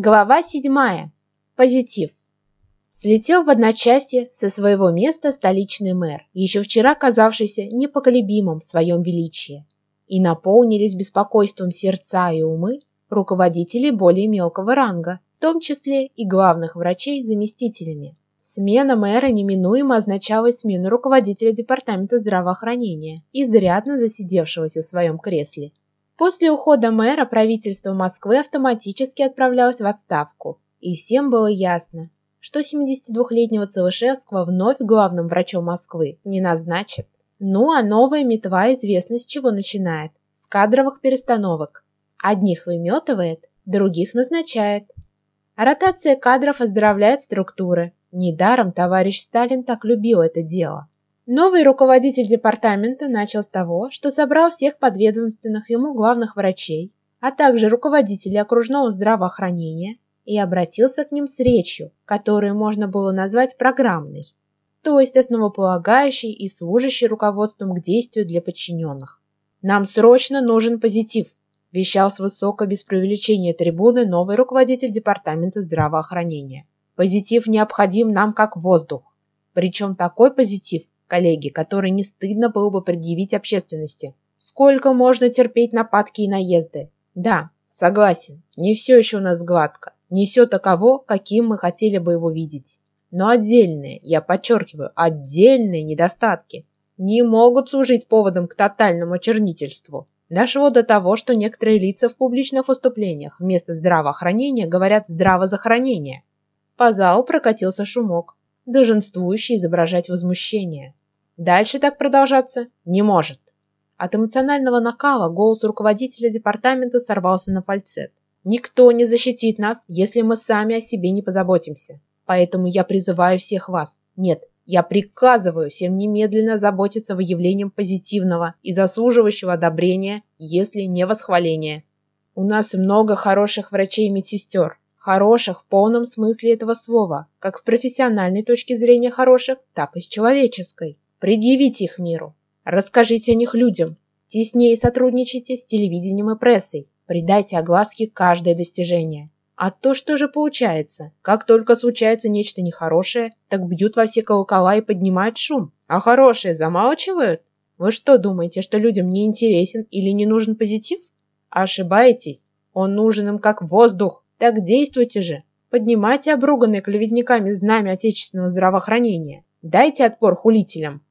Глава седьмая. Позитив. Слетел в одночасье со своего места столичный мэр, еще вчера казавшийся непоколебимым в своем величии, и наполнились беспокойством сердца и умы руководителей более мелкого ранга, в том числе и главных врачей заместителями. Смена мэра неминуемо означала смену руководителя департамента здравоохранения, изрядно засидевшегося в своем кресле. После ухода мэра правительство Москвы автоматически отправлялось в отставку, и всем было ясно, что 72-летнего Целышевского вновь главным врачом Москвы не назначат. Ну а новая метва известно с чего начинает – с кадровых перестановок. Одних выметывает, других назначает. ротация кадров оздоровляет структуры. Недаром товарищ Сталин так любил это дело. Новый руководитель департамента начал с того, что собрал всех подведомственных ему главных врачей, а также руководителей окружного здравоохранения и обратился к ним с речью, которую можно было назвать программной, то есть основополагающей и служащей руководством к действию для подчиненных. «Нам срочно нужен позитив», – вещал с высокой без преувеличения трибуны новый руководитель департамента здравоохранения. «Позитив необходим нам как воздух. Причем такой позитив, коллеги, который не стыдно было бы предъявить общественности. Сколько можно терпеть нападки и наезды? Да, согласен, не все еще у нас гладко, не все таково, каким мы хотели бы его видеть. Но отдельные, я подчеркиваю, отдельные недостатки не могут служить поводом к тотальному очернительству. Дошло до того, что некоторые лица в публичных выступлениях вместо здравоохранения говорят здравозахоронение. По залу прокатился шумок, долженствующий изображать возмущение. Дальше так продолжаться не может. От эмоционального накала голос руководителя департамента сорвался на фальцет. Никто не защитит нас, если мы сами о себе не позаботимся. Поэтому я призываю всех вас, нет, я приказываю всем немедленно заботиться выявлением позитивного и заслуживающего одобрения, если не восхваления. У нас много хороших врачей и медсестер, хороших в полном смысле этого слова, как с профессиональной точки зрения хороших, так и с человеческой. Предъявите их миру. Расскажите о них людям. Теснее сотрудничайте с телевидением и прессой. Придайте огласке каждое достижение. А то что же получается? Как только случается нечто нехорошее, так бьют во все колокола и поднимают шум. А хорошее замалчивают? Вы что думаете, что людям не интересен или не нужен позитив? Ошибаетесь. Он нужен им как воздух. Так действуйте же. Поднимайте обруганные клеветниками знамя отечественного здравоохранения. Дайте отпор хулителям.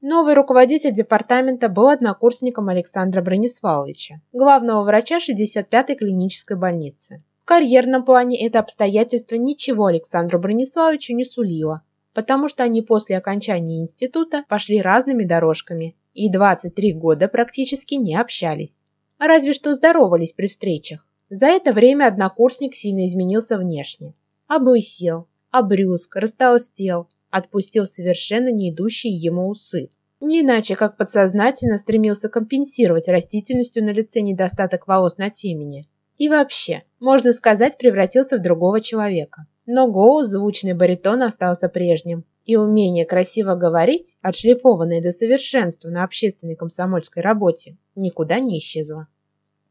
Новый руководитель департамента был однокурсником Александра Брониславовича, главного врача 65-й клинической больницы. В карьерном плане это обстоятельство ничего Александру Брониславовичу не сулило, потому что они после окончания института пошли разными дорожками и 23 года практически не общались. Разве что здоровались при встречах. За это время однокурсник сильно изменился внешне. Облысел, обрюзг, растолстел, отпустил совершенно не идущие ему усы. Не иначе, как подсознательно стремился компенсировать растительностью на лице недостаток волос на темени. И вообще, можно сказать, превратился в другого человека. Но голос, звучный баритон остался прежним, и умение красиво говорить, отшлифованное до совершенства на общественной комсомольской работе, никуда не исчезло.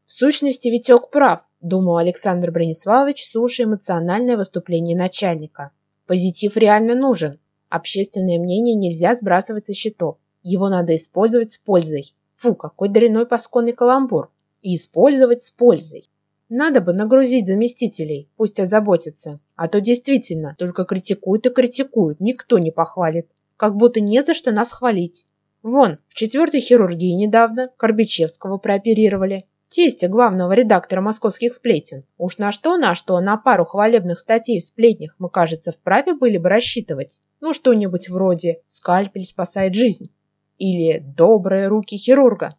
В сущности, Витек прав, думал Александр Брониславович, слушая эмоциональное выступление начальника. Позитив реально нужен. Общественное мнение нельзя сбрасывать со счетов. Его надо использовать с пользой. Фу, какой дрянной пасконный каламбур. И использовать с пользой. Надо бы нагрузить заместителей, пусть озаботятся. А то действительно, только критикуют и критикуют, никто не похвалит. Как будто не за что нас хвалить. Вон, в четвертой хирургии недавно Корбичевского прооперировали тестя главного редактора московских сплетен. Уж на что-на что, на пару хвалебных статей в сплетнях мы, кажется, вправе были бы рассчитывать. Ну, что-нибудь вроде «Скальпель спасает жизнь» или «Добрые руки хирурга».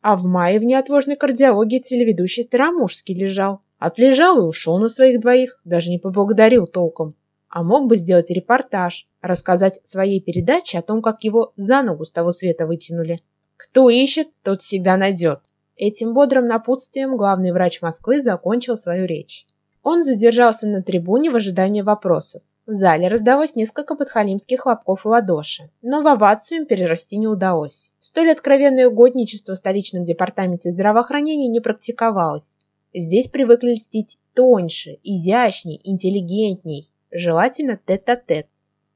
А в мае в неотложной кардиологии телеведущий Старомужский лежал. Отлежал и ушел на своих двоих, даже не поблагодарил толком. А мог бы сделать репортаж, рассказать своей передаче о том, как его за ногу с того света вытянули. Кто ищет, тот всегда найдет. Этим бодрым напутствием главный врач Москвы закончил свою речь. Он задержался на трибуне в ожидании вопросов. В зале раздалось несколько подхалимских хлопков и ладоши, но в овацию им перерасти не удалось. Столь откровенное угодничество в столичном департаменте здравоохранения не практиковалось. Здесь привыкли льстить тоньше, изящней, интеллигентней, желательно тет-а-тет. -тет.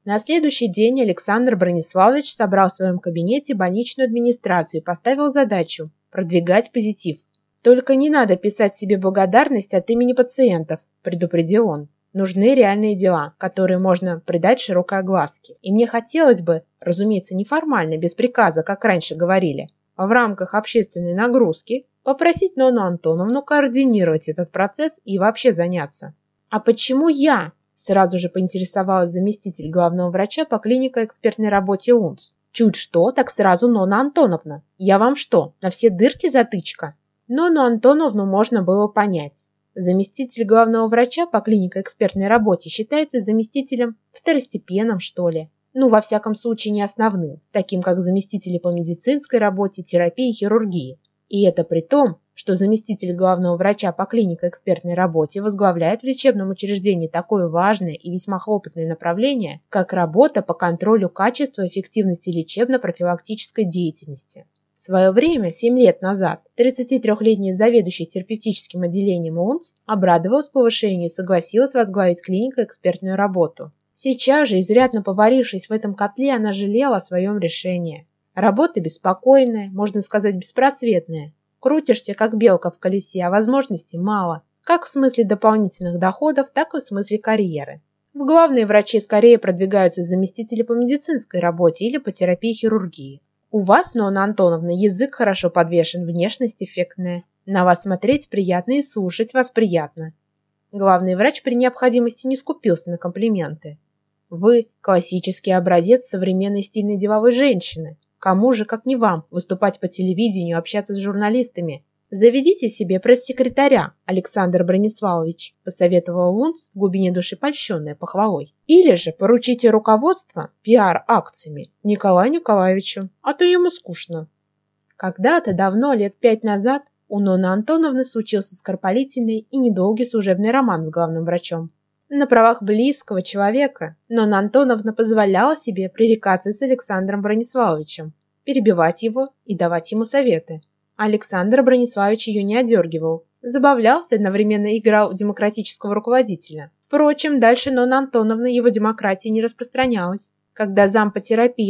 На следующий день Александр Брониславович собрал в своем кабинете больничную администрацию и поставил задачу продвигать позитив. «Только не надо писать себе благодарность от имени пациентов», – предупредил он. «Нужны реальные дела, которые можно придать широкой огласке. И мне хотелось бы, разумеется, неформально, без приказа, как раньше говорили, в рамках общественной нагрузки, попросить Нону Антоновну координировать этот процесс и вообще заняться. А почему я? Сразу же поинтересовалась заместитель главного врача по клинико-экспертной работе УНС. Чуть что, так сразу Нона Антоновна. Я вам что, на все дырки затычка? Нону Антоновну можно было понять. Заместитель главного врача по клинико-экспертной работе считается заместителем второстепенным, что ли. Ну, во всяком случае, не основным, таким как заместители по медицинской работе, терапии, хирургии. И это при том, что заместитель главного врача по клинико-экспертной работе возглавляет в лечебном учреждении такое важное и весьма хлопотное направление, как работа по контролю качества и эффективности лечебно-профилактической деятельности. В свое время, 7 лет назад, 33-летняя заведующая терапевтическим отделением УНС обрадовалась повышению и согласилась возглавить клинико-экспертную работу. Сейчас же, изрядно поварившись в этом котле, она жалела о своем решении. Работа беспокойная, можно сказать, беспросветная. Крутишься, как белка в колесе, а возможностей мало. Как в смысле дополнительных доходов, так и в смысле карьеры. В главные врачи скорее продвигаются заместители по медицинской работе или по терапии хирургии. У вас, Нона Антоновна, язык хорошо подвешен, внешность эффектная. На вас смотреть приятно и слушать вас приятно. Главный врач при необходимости не скупился на комплименты. Вы – классический образец современной стильной деловой женщины. Кому же, как не вам, выступать по телевидению, общаться с журналистами? Заведите себе пресс-секретаря, Александр Брониславович, посоветовал Лунц в глубине души польщенная похвалой. Или же поручите руководство пиар-акциями Николаю Николаевичу, а то ему скучно. Когда-то давно, лет пять назад, у Ноны Антоновны случился скоропалительный и недолгий служебный роман с главным врачом. На правах близкого человека, но Антоновна позволяла себе пререкаться с Александром Брониславовичем, перебивать его и давать ему советы. Александр Брониславович ее не одергивал, забавлялся одновременно играл демократического руководителя. Впрочем, дальше Нона Антоновна его демократии не распространялась. Когда зам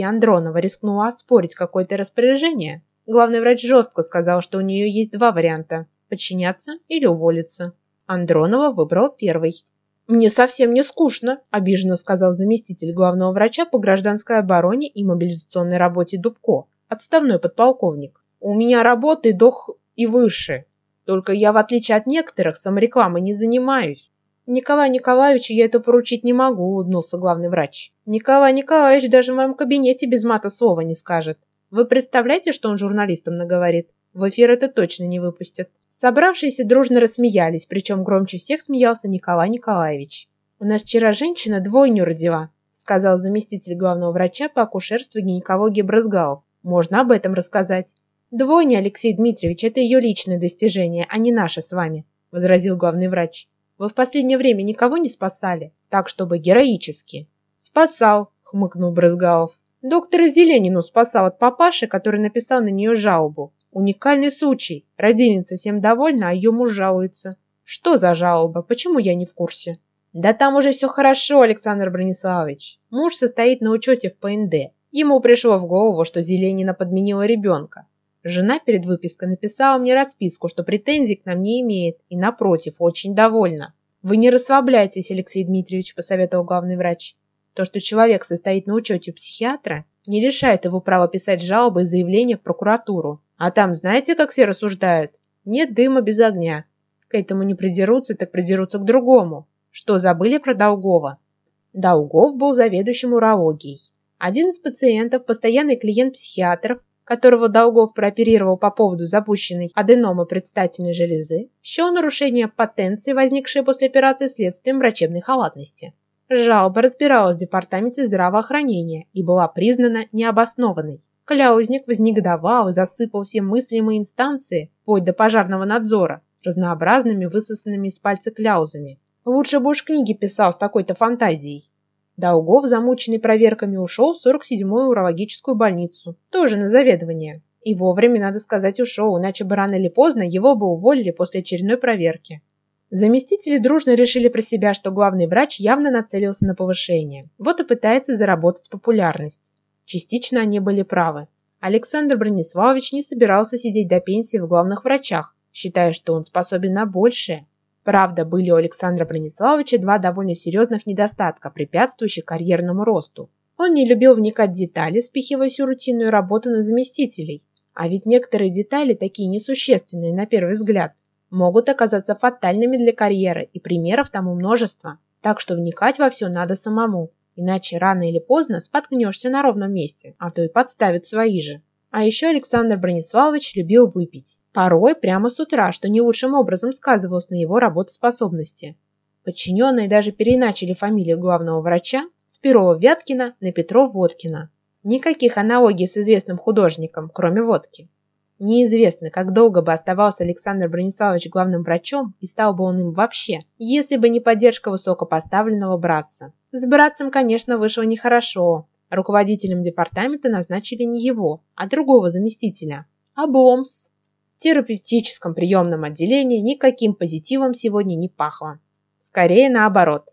Андронова рискнула оспорить какое-то распоряжение, главный врач жестко сказал, что у нее есть два варианта – подчиняться или уволиться. Андронова выбрал первый. «Мне совсем не скучно», – обиженно сказал заместитель главного врача по гражданской обороне и мобилизационной работе Дубко, отставной подполковник. «У меня работы дох и выше. Только я, в отличие от некоторых, саморекламой не занимаюсь». «Николаю Николаевичу я это поручить не могу», – улыбнулся главный врач. «Николай Николаевич даже в моем кабинете без мата слова не скажет. Вы представляете, что он журналистам наговорит? В эфир это точно не выпустят». Собравшиеся дружно рассмеялись, причем громче всех смеялся Николай Николаевич. «У нас вчера женщина двойню родила», сказал заместитель главного врача по акушерству и гинекологии Брызгалов. «Можно об этом рассказать». «Двойня, Алексей Дмитриевич, это ее личное достижение, а не наше с вами», возразил главный врач. «Вы в последнее время никого не спасали, так чтобы героически». «Спасал», хмыкнул Брызгалов. «Доктора Зеленину спасал от папаши, который написал на нее жалобу. Уникальный случай. Родильница всем довольна, а ее муж жалуется. Что за жалоба? Почему я не в курсе? Да там уже все хорошо, Александр Брониславович. Муж состоит на учете в ПНД. Ему пришло в голову, что Зеленина подменила ребенка. Жена перед выпиской написала мне расписку, что претензий к нам не имеет, и, напротив, очень довольна. «Вы не расслабляйтесь, Алексей Дмитриевич», – посоветовал главный врач. То, что человек состоит на учете у психиатра, не лишает его права писать жалобы и заявления в прокуратуру. А там знаете, как все рассуждают? Нет дыма без огня. К этому не придерутся, так придерутся к другому. Что, забыли про Долгова? Долгов был заведующим урологией. Один из пациентов, постоянный клиент психиатров, которого Долгов прооперировал по поводу запущенной аденомы предстательной железы, счел нарушение потенции, возникшее после операции следствием врачебной халатности. Жалоба разбиралась в департаменте здравоохранения и была признана необоснованной. Кляузник вознегодовал и засыпал все мыслимые инстанции, вплоть до пожарного надзора, разнообразными высосанными из пальца кляузами. Лучше бы уж книги писал с такой-то фантазией. Долгов, замученный проверками, ушел в 47-ю урологическую больницу, тоже на заведование. И вовремя, надо сказать, ушел, иначе бы рано или поздно его бы уволили после очередной проверки. Заместители дружно решили про себя, что главный врач явно нацелился на повышение. Вот и пытается заработать популярность. Частично они были правы. Александр Брониславович не собирался сидеть до пенсии в главных врачах, считая, что он способен на большее. Правда, были у Александра Брониславовича два довольно серьезных недостатка, препятствующих карьерному росту. Он не любил вникать в детали, спихивая всю рутинную работу на заместителей. А ведь некоторые детали, такие несущественные на первый взгляд, могут оказаться фатальными для карьеры, и примеров тому множество. Так что вникать во все надо самому, иначе рано или поздно споткнешься на ровном месте, а то и подставят свои же. А еще Александр Брониславович любил выпить. Порой прямо с утра, что не лучшим образом сказывалось на его работоспособности. Подчиненные даже переиначили фамилию главного врача с Перова-Вяткина на Петров-Водкина. Никаких аналогий с известным художником, кроме водки. Неизвестно, как долго бы оставался Александр Брониславович главным врачом и стал бы он им вообще, если бы не поддержка высокопоставленного братца. С братцем, конечно, вышло нехорошо. Руководителем департамента назначили не его, а другого заместителя. Обломс. В терапевтическом приемном отделении никаким позитивом сегодня не пахло. Скорее наоборот.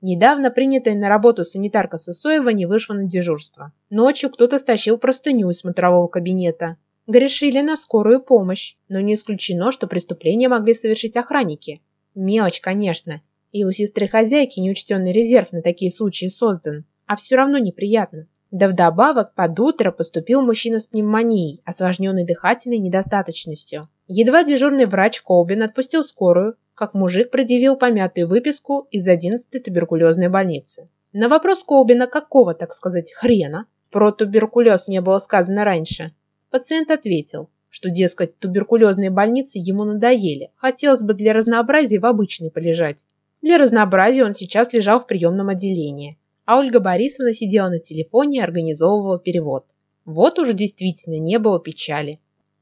Недавно принятая на работу санитарка Сысоева не вышла на дежурство. Ночью кто-то стащил простыню из смотрового кабинета. Грешили на скорую помощь, но не исключено, что преступление могли совершить охранники. Мелочь, конечно, и у сестры-хозяйки неучтенный резерв на такие случаи создан, а все равно неприятно. Да вдобавок под утро поступил мужчина с пневмонией, осложненной дыхательной недостаточностью. Едва дежурный врач Колбин отпустил скорую, как мужик предъявил помятую выписку из 11-й туберкулезной больницы. На вопрос Колбина, какого, так сказать, хрена, про туберкулез не было сказано раньше, Пациент ответил, что, дескать, туберкулезные больницы ему надоели, хотелось бы для разнообразия в обычной полежать. Для разнообразия он сейчас лежал в приемном отделении, а Ольга Борисовна сидела на телефоне и организовывала перевод. Вот уж действительно не было печали.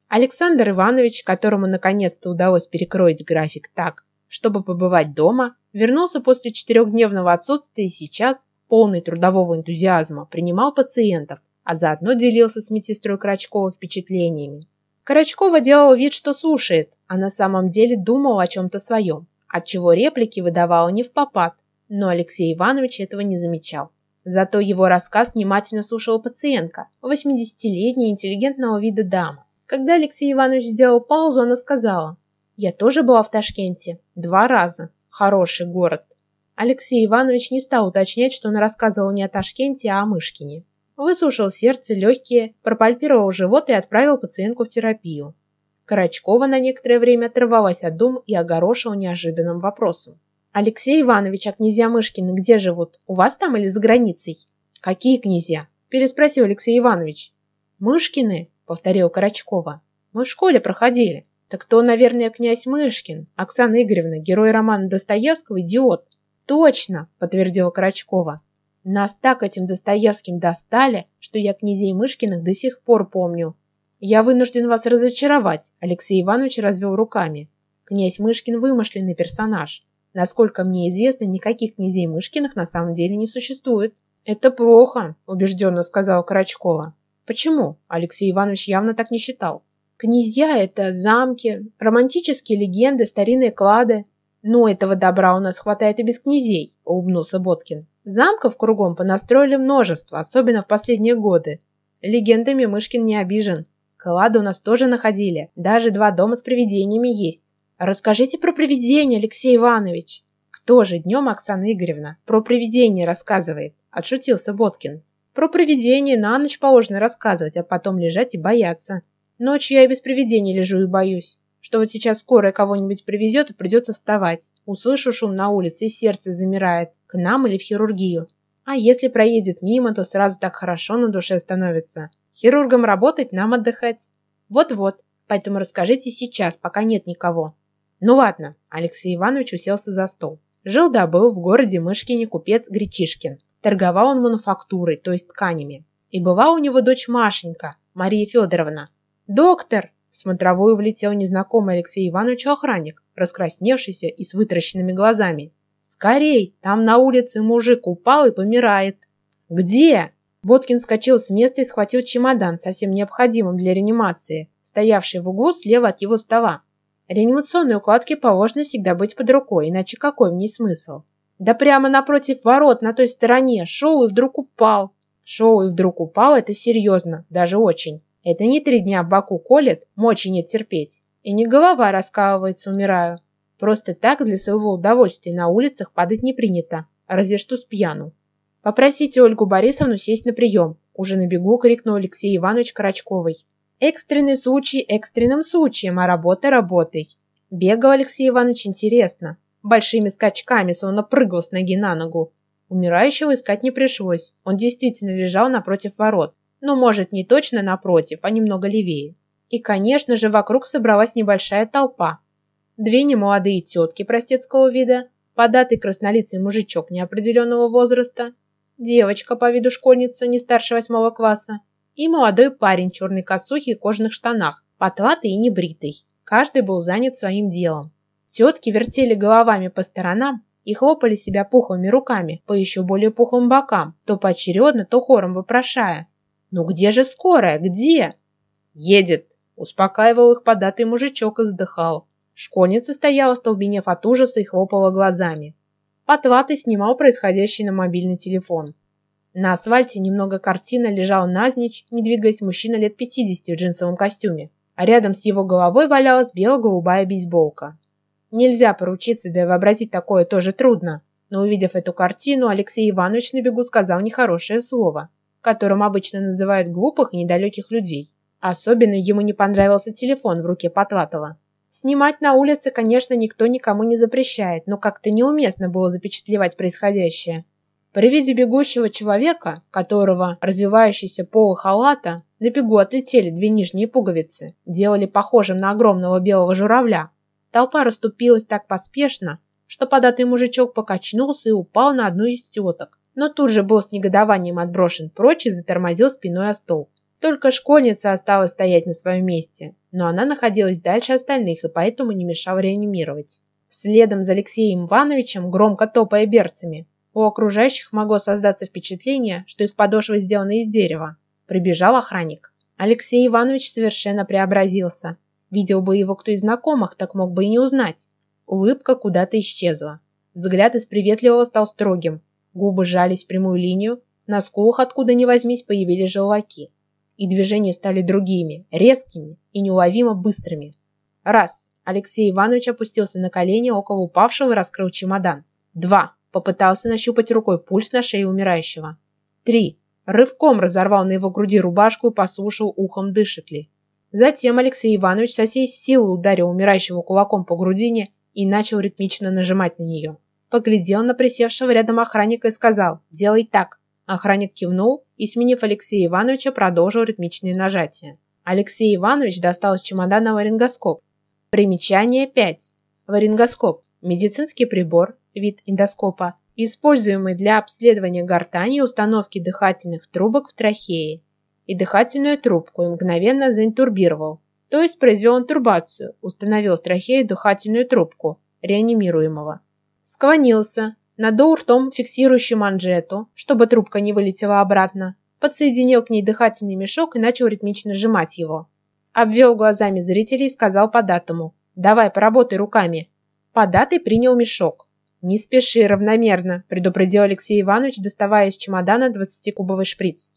Александр Иванович, которому наконец-то удалось перекроить график так, чтобы побывать дома, вернулся после четырехдневного отсутствия и сейчас, полный трудового энтузиазма, принимал пациентов, а заодно делился с медсестрой Крачкова впечатлениями. Крачкова делала вид, что слушает, а на самом деле думал о чем-то своем, отчего реплики выдавала не в попад, но Алексей Иванович этого не замечал. Зато его рассказ внимательно слушала пациентка, 80-летняя интеллигентного вида дама. Когда Алексей Иванович сделал паузу, она сказала, «Я тоже была в Ташкенте. Два раза. Хороший город». Алексей Иванович не стал уточнять, что он рассказывал не о Ташкенте, а о Мышкине. Выслушал сердце, легкие, пропальпировал живот и отправил пациентку в терапию. Карачкова на некоторое время отрывалась от дум и огорошила неожиданным вопросом. «Алексей Иванович, а князья Мышкины где живут? У вас там или за границей?» «Какие князья?» – переспросил Алексей Иванович. «Мышкины?» – повторил Карачкова. «Мы в школе проходили. Так то, наверное, князь Мышкин, Оксана Игоревна, герой романа Достоевского, идиот». «Точно!» – подтвердила Карачкова. Нас так этим Достоевским достали, что я князей Мышкиных до сих пор помню. Я вынужден вас разочаровать, Алексей Иванович развел руками. Князь Мышкин вымышленный персонаж. Насколько мне известно, никаких князей Мышкиных на самом деле не существует. Это плохо, убежденно сказала Карачкова. Почему? Алексей Иванович явно так не считал. Князья – это замки, романтические легенды, старинные клады. Но этого добра у нас хватает и без князей, улыбнулся Боткин. Замков кругом понастроили множество, особенно в последние годы. Легендами Мышкин не обижен. Клады у нас тоже находили, даже два дома с привидениями есть. Расскажите про привидения, Алексей Иванович. Кто же днем Оксана Игоревна про привидения рассказывает? Отшутился Боткин. Про привидения на ночь положено рассказывать, а потом лежать и бояться. Ночью я и без привидений лежу и боюсь что вот сейчас скорая кого-нибудь привезет и придется вставать. Услышу шум на улице и сердце замирает. К нам или в хирургию. А если проедет мимо, то сразу так хорошо на душе становится. Хирургам работать, нам отдыхать. Вот-вот, поэтому расскажите сейчас, пока нет никого. Ну ладно, Алексей Иванович уселся за стол. Жил да был в городе Мышкине купец Гречишкин. Торговал он мануфактурой, то есть тканями. И была у него дочь Машенька, Мария Федоровна. «Доктор!» В смотровую влетел незнакомый Алексей Иванович охранник, раскрасневшийся и с вытаращенными глазами. «Скорей! Там на улице мужик упал и помирает!» «Где?» Боткин скочил с места и схватил чемодан, совсем необходимым для реанимации, стоявший в углу слева от его стола. Реанимационной укладке положено всегда быть под рукой, иначе какой в ней смысл? Да прямо напротив ворот на той стороне шел и вдруг упал. Шел и вдруг упал – это серьезно, даже очень. Это не три дня боку колет, мочи нет терпеть. И не голова раскалывается, умираю. Просто так для своего удовольствия на улицах падать не принято, разве что с пьяну. «Попросите Ольгу Борисовну сесть на прием», – уже на бегу крикнул Алексей Иванович Карачковой. «Экстренный случай экстренным случаем, а работа работой». Бегал Алексей Иванович интересно, большими скачками, словно прыгал с ноги на ногу. Умирающего искать не пришлось, он действительно лежал напротив ворот, но, может, не точно напротив, а немного левее. И, конечно же, вокруг собралась небольшая толпа. Две немолодые тетки простецкого вида, податый краснолицый мужичок неопределенного возраста девочка по виду школьница не старше восьмого класса и молодой парень в черной косухе и кожаных штанах, потлатый и небритый. Каждый был занят своим делом. Тетки вертели головами по сторонам и хлопали себя пухлыми руками по еще более пухлым бокам, то поочередно, то хором вопрошая. «Ну где же скорая? Где?» «Едет!» – успокаивал их податый мужичок и вздыхал. Школьница стояла, столбенев от ужаса и хлопала глазами. Потлатый снимал происходящее на мобильный телефон. На асфальте немного картина лежал назничь, не двигаясь мужчина лет 50 в джинсовом костюме, а рядом с его головой валялась бело-голубая бейсболка. Нельзя поручиться, да и вообразить такое тоже трудно, но увидев эту картину, Алексей Иванович на бегу сказал нехорошее слово, которым обычно называют глупых и недалеких людей. Особенно ему не понравился телефон в руке Потлатова. Снимать на улице, конечно, никто никому не запрещает, но как-то неуместно было запечатлевать происходящее. При виде бегущего человека, которого развивающийся полы халата на бегу отлетели две нижние пуговицы, делали похожим на огромного белого журавля, толпа расступилась так поспешно, что податый мужичок покачнулся и упал на одну из теток, но тут же был с негодованием отброшен прочь и затормозил спиной о стол. Только школьница осталась стоять на своем месте, но она находилась дальше остальных и поэтому не мешала реанимировать. Следом за Алексеем Ивановичем, громко топая берцами, у окружающих могло создаться впечатление, что их подошва сделана из дерева. Прибежал охранник. Алексей Иванович совершенно преобразился. Видел бы его кто из знакомых, так мог бы и не узнать. Улыбка куда-то исчезла. Взгляд из приветливого стал строгим. Губы сжались в прямую линию, на скулах откуда ни возьмись появились желваки и движения стали другими, резкими и неуловимо быстрыми. Раз. Алексей Иванович опустился на колени около упавшего и раскрыл чемодан. Два. Попытался нащупать рукой пульс на шее умирающего. Три. Рывком разорвал на его груди рубашку и послушал ухом, дышит ли. Затем Алексей Иванович со всей силы ударил умирающего кулаком по грудине и начал ритмично нажимать на нее. Поглядел на присевшего рядом охранника и сказал «Делай так». Охранник кивнул и, сменив Алексея Ивановича, продолжил ритмичные нажатия. Алексей Иванович достал из чемодана варингоскоп. Примечание 5. Варингоскоп – медицинский прибор, вид эндоскопа, используемый для обследования гортани и установки дыхательных трубок в трахее. И дыхательную трубку мгновенно заинтурбировал, то есть произвел интурбацию, установил в трахею дыхательную трубку реанимируемого. Склонился, надул ртом фиксирующую манжету, чтобы трубка не вылетела обратно, подсоединил к ней дыхательный мешок и начал ритмично сжимать его. Обвел глазами зрителей и сказал податому «Давай, поработай руками». Податый принял мешок. «Не спеши равномерно», – предупредил Алексей Иванович, доставая из чемодана 20-кубовый шприц.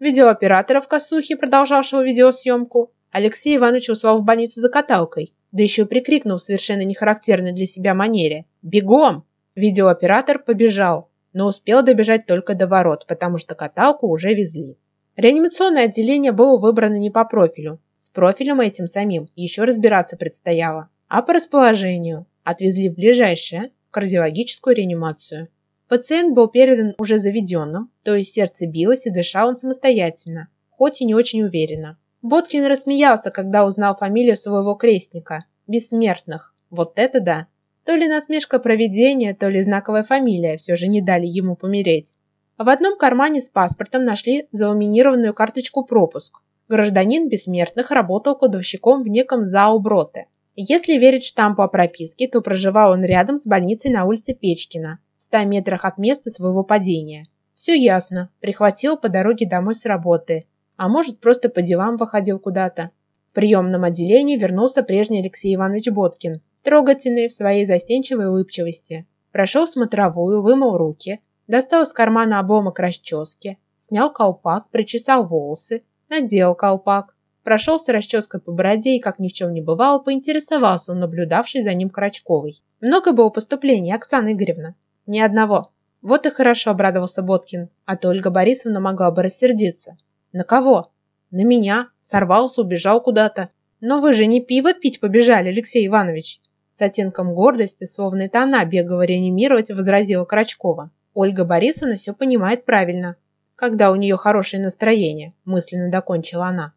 Видеооператора в косухе, продолжавшего видеосъемку, Алексей Иванович услал в больницу за каталкой, да еще прикрикнул в совершенно нехарактерной для себя манере «Бегом!» Видеооператор побежал, но успел добежать только до ворот, потому что каталку уже везли. Реанимационное отделение было выбрано не по профилю. С профилем этим самим еще разбираться предстояло. А по расположению отвезли в ближайшее, кардиологическую реанимацию. Пациент был передан уже заведенным, то есть сердце билось и дышал он самостоятельно, хоть и не очень уверенно. Боткин рассмеялся, когда узнал фамилию своего крестника. Бессмертных. Вот это да! То ли насмешка проведения, то ли знаковая фамилия все же не дали ему помереть. В одном кармане с паспортом нашли заламинированную карточку пропуск. Гражданин бессмертных работал кладовщиком в неком Зауброте. Если верить штампу о прописке, то проживал он рядом с больницей на улице Печкина, в 100 метрах от места своего падения. Все ясно, прихватил по дороге домой с работы, а может просто по делам выходил куда-то. В приемном отделении вернулся прежний Алексей Иванович Боткин, трогательный в своей застенчивой улыбчивости. Прошел смотровую, вымыл руки, достал из кармана обломок расчески, снял колпак, причесал волосы, надел колпак, прошелся расческой по бороде и, как ни в чем не бывало, поинтересовался у наблюдавшей за ним Крачковой. «Много было поступлений, Оксана Игоревна?» «Ни одного». «Вот и хорошо», — обрадовался Боткин, а то Ольга Борисовна могла бы рассердиться. «На кого?» «На меня. Сорвался, убежал куда-то». «Но вы же не пиво пить побежали, Алексей Иванович!» С оттенком гордости, словно это она бегала реанимировать, возразила Крачкова. Ольга Борисовна все понимает правильно. Когда у нее хорошее настроение, мысленно докончила она.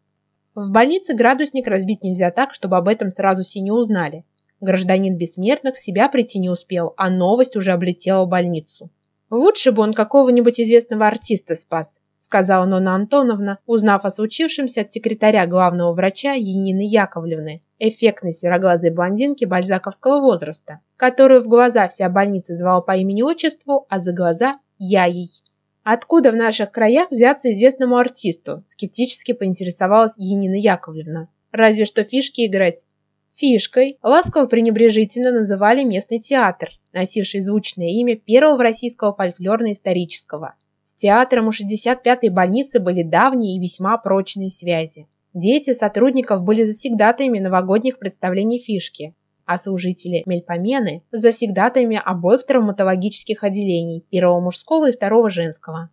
В больнице градусник разбить нельзя так, чтобы об этом сразу все не узнали. Гражданин бессмертных себя прийти не успел, а новость уже облетела больницу. Лучше бы он какого-нибудь известного артиста спас, сказала Нона Антоновна, узнав о случившемся от секретаря главного врача Янины Яковлевны, эффектной сероглазой блондинки бальзаковского возраста, которую в глаза вся больница звала по имени-отчеству, а за глаза – Яей. Откуда в наших краях взяться известному артисту? Скептически поинтересовалась Янина Яковлевна. Разве что фишки играть. Фишкой ласково-пренебрежительно называли местный театр, носивший звучное имя первого российского фольклорно-исторического – театром у 65-й больницы были давние и весьма прочные связи. Дети сотрудников были завсегдатаями новогодних представлений фишки, а служители мельпомены – завсегдатаями обоих травматологических отделений, первого мужского и второго женского.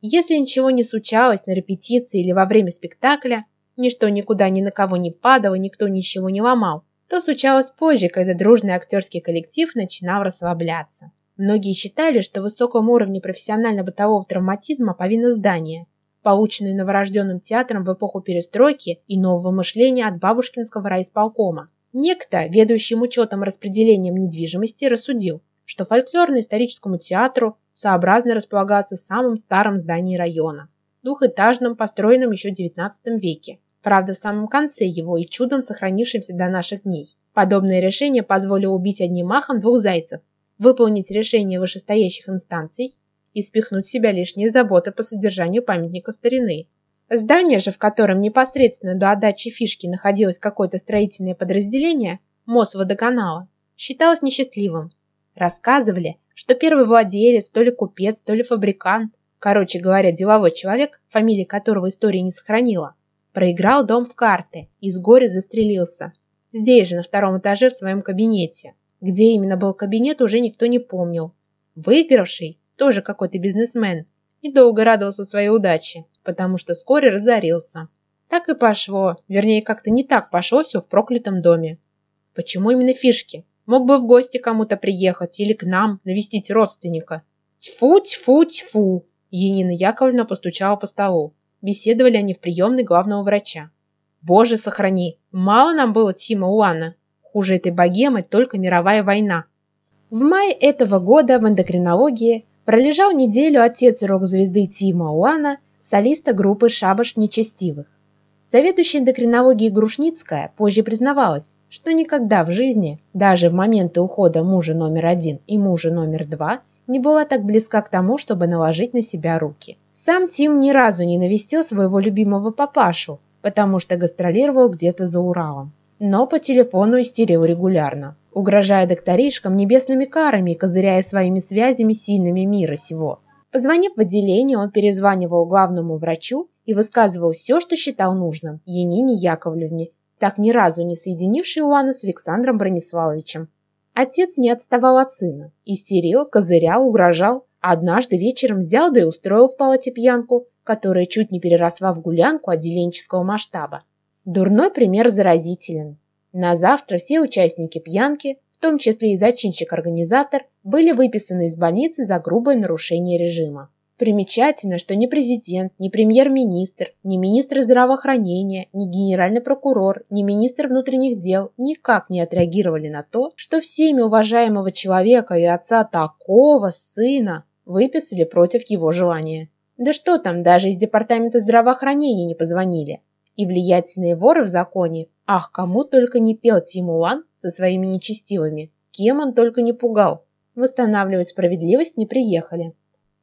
Если ничего не случалось на репетиции или во время спектакля, ничто никуда ни на кого не падало, никто ничего не ломал, то случалось позже, когда дружный актерский коллектив начинал расслабляться. Многие считали, что высокому уровню профессионально-бытового травматизма повинно здание, полученное новорожденным театром в эпоху перестройки и нового мышления от бабушкинского райисполкома. Некто, ведущим учетом распределением недвижимости, рассудил, что фольклорно-историческому театру сообразно располагаться в самом старом здании района, двухэтажном, построенном еще в XIX веке. Правда, в самом конце его и чудом сохранившимся до наших дней. Подобное решение позволило убить одним махом двух зайцев выполнить решение вышестоящих инстанций и спихнуть с себя лишние заботы по содержанию памятника старины. Здание же, в котором непосредственно до отдачи фишки находилось какое-то строительное подразделение, Мосводоканала, считалось несчастливым. Рассказывали, что первый владелец, то ли купец, то ли фабрикант, короче говоря, деловой человек, фамилии которого история не сохранила, проиграл дом в карты и с горя застрелился. Здесь же, на втором этаже, в своем кабинете. Где именно был кабинет, уже никто не помнил. Выигравший, тоже какой-то бизнесмен, недолго радовался своей удаче, потому что вскоре разорился. Так и пошло, вернее, как-то не так пошло все в проклятом доме. Почему именно фишки? Мог бы в гости кому-то приехать или к нам навестить родственника. Тьфу, тьфу, тьфу! Енина Яковлевна постучала по столу. Беседовали они в приемной главного врача. Боже, сохрани! Мало нам было Тима Уана. Хуже этой богемы только мировая война. В мае этого года в эндокринологии пролежал неделю отец рок-звезды Тима Уана, солиста группы «Шабаш нечестивых». Заведующая эндокринологией Грушницкая позже признавалась, что никогда в жизни, даже в моменты ухода мужа номер один и мужа номер два, не была так близка к тому, чтобы наложить на себя руки. Сам Тим ни разу не навестил своего любимого папашу, потому что гастролировал где-то за Уралом но по телефону истерил регулярно, угрожая докторишкам небесными карами и козыряя своими связями сильными мира сего. Позвонив в отделение, он перезванивал главному врачу и высказывал все, что считал нужным Янине Яковлевне, так ни разу не соединившей Уана с Александром Брониславовичем. Отец не отставал от сына, истерил, козырял, угрожал, а однажды вечером взял да и устроил в палате пьянку, которая чуть не переросла в гулянку отделенческого масштаба. Дурной пример заразителен. На завтра все участники пьянки, в том числе и зачинщик-организатор, были выписаны из больницы за грубое нарушение режима. Примечательно, что ни президент, ни премьер-министр, ни министр здравоохранения, ни генеральный прокурор, ни министр внутренних дел никак не отреагировали на то, что всеми уважаемого человека и отца такого сына выписали против его желания. Да что там, даже из департамента здравоохранения не позвонили и влиятельные воры в законе. Ах, кому только не пел Тимуан со своими нечестивыми, кем он только не пугал. Восстанавливать справедливость не приехали.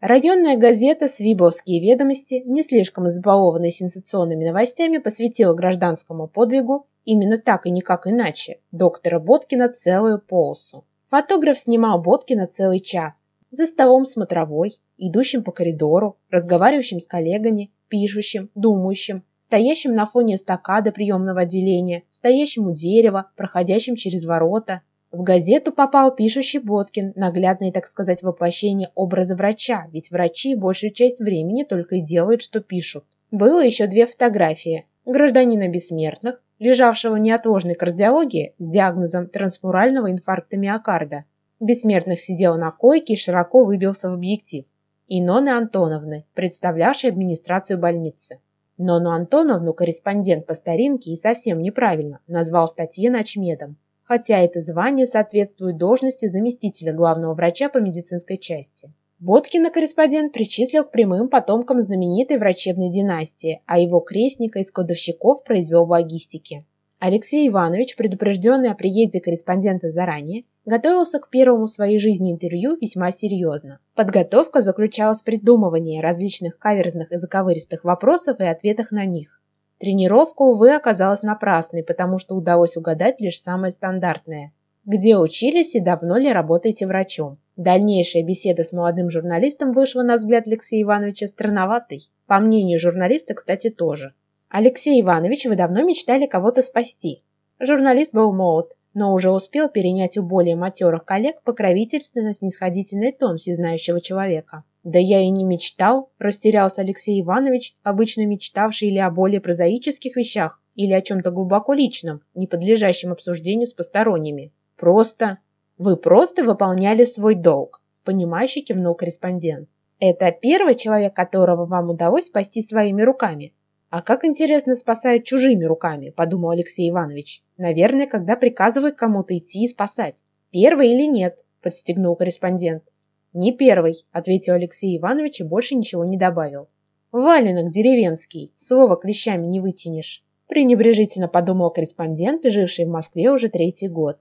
Районная газета «Свибовские ведомости», не слишком избалованная сенсационными новостями, посвятила гражданскому подвигу, именно так и никак иначе, доктора Боткина целую полосу. Фотограф снимал Боткина целый час. За столом смотровой, идущим по коридору, разговаривающим с коллегами, пишущим, думающим, стоящим на фоне эстакады приемного отделения, стоящим у дерева, проходящим через ворота, в газету попал пишущий Боткин, наглядное, так сказать, воплощение образа врача, ведь врачи большую часть времени только и делают, что пишут. Было еще две фотографии. Гражданина бессмертных, лежавшего в неотложной кардиологии с диагнозом трансмурального инфаркта миокарда. Бессмертных сидел на койке и широко выбился в объектив. И Ноны Антоновны, представлявшей администрацию больницы. Нону Антоновну корреспондент по старинке и совсем неправильно назвал статье начмедом хотя это звание соответствует должности заместителя главного врача по медицинской части. Боткина корреспондент причислил к прямым потомкам знаменитой врачебной династии, а его крестника из кодовщиков произвел в логистике. Алексей Иванович, предупрежденный о приезде корреспондента заранее, готовился к первому в своей жизни интервью весьма серьезно. Подготовка заключалась в придумывании различных каверзных и заковыристых вопросов и ответах на них. Тренировка, увы, оказалась напрасной, потому что удалось угадать лишь самое стандартное. Где учились и давно ли работаете врачом? Дальнейшая беседа с молодым журналистом вышла, на взгляд Алексея Ивановича, странноватой. По мнению журналиста, кстати, тоже. Алексей Иванович, вы давно мечтали кого-то спасти. Журналист был молод, но уже успел перенять у более матерых коллег покровительственно-снисходительный тон всезнающего человека. Да я и не мечтал, растерялся Алексей Иванович, обычно мечтавший или о более прозаических вещах, или о чем-то глубоко личном, не подлежащем обсуждению с посторонними. Просто... Вы просто выполняли свой долг, понимающий кивнул корреспондент. Это первый человек, которого вам удалось спасти своими руками. А как интересно спасают чужими руками, подумал Алексей Иванович. Наверное, когда приказывают кому-то идти и спасать. Первый или нет, подстегнул корреспондент. «Не первый», — ответил Алексей Иванович и больше ничего не добавил. «Валенок деревенский, слово клещами не вытянешь», — пренебрежительно подумал корреспондент, живший в Москве уже третий год.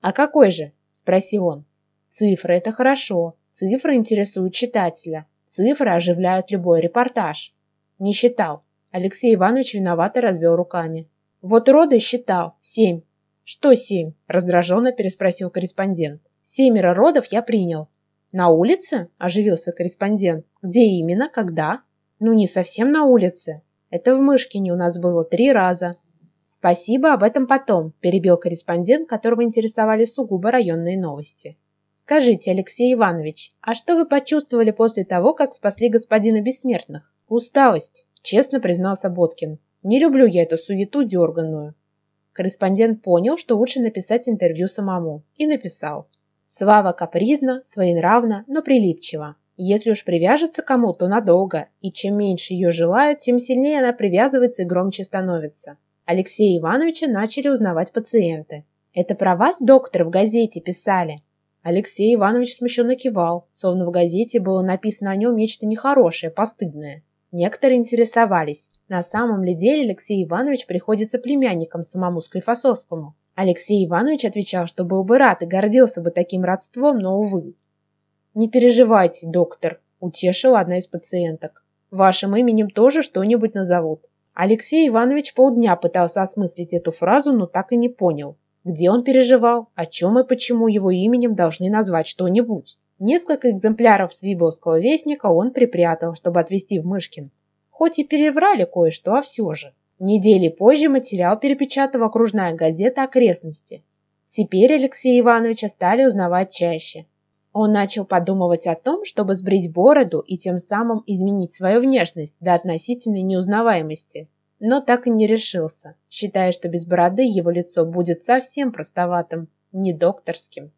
«А какой же?» — спросил он. «Цифры — это хорошо. Цифры интересуют читателя. Цифры оживляют любой репортаж». «Не считал». Алексей Иванович виновато развел руками. «Вот роды считал. Семь». «Что семь?» — раздраженно переспросил корреспондент. «Семеро родов я принял. «На улице?» – оживился корреспондент. «Где именно? Когда?» «Ну, не совсем на улице. Это в Мышкине у нас было три раза». «Спасибо, об этом потом», – перебил корреспондент, которого интересовали сугубо районные новости. «Скажите, Алексей Иванович, а что вы почувствовали после того, как спасли господина Бессмертных?» «Усталость», – честно признался Боткин. «Не люблю я эту суету дерганную». Корреспондент понял, что лучше написать интервью самому, и написал. Слава капризна, своенравна, но прилипчива. Если уж привяжется кому, то надолго, и чем меньше ее желают, тем сильнее она привязывается и громче становится. Алексея Ивановича начали узнавать пациенты. «Это про вас, доктор, в газете писали?» Алексей Иванович смущенно кивал, словно в газете было написано о нем нечто нехорошее, постыдное. Некоторые интересовались, на самом ли деле Алексей Иванович приходится племянником самому Склифосовскому. Алексей Иванович отвечал, что был бы рад и гордился бы таким родством, но, увы. «Не переживайте, доктор», – утешила одна из пациенток. «Вашим именем тоже что-нибудь назовут». Алексей Иванович полдня пытался осмыслить эту фразу, но так и не понял, где он переживал, о чем и почему его именем должны назвать что-нибудь. Несколько экземпляров Свибовского вестника он припрятал, чтобы отвезти в Мышкин. Хоть и переврали кое-что, а все же. Недели позже материал перепечатала окружная газета «Окрестности». Теперь Алексея Ивановича стали узнавать чаще. Он начал подумывать о том, чтобы сбрить бороду и тем самым изменить свою внешность до относительной неузнаваемости, но так и не решился, считая, что без бороды его лицо будет совсем простоватым, не докторским.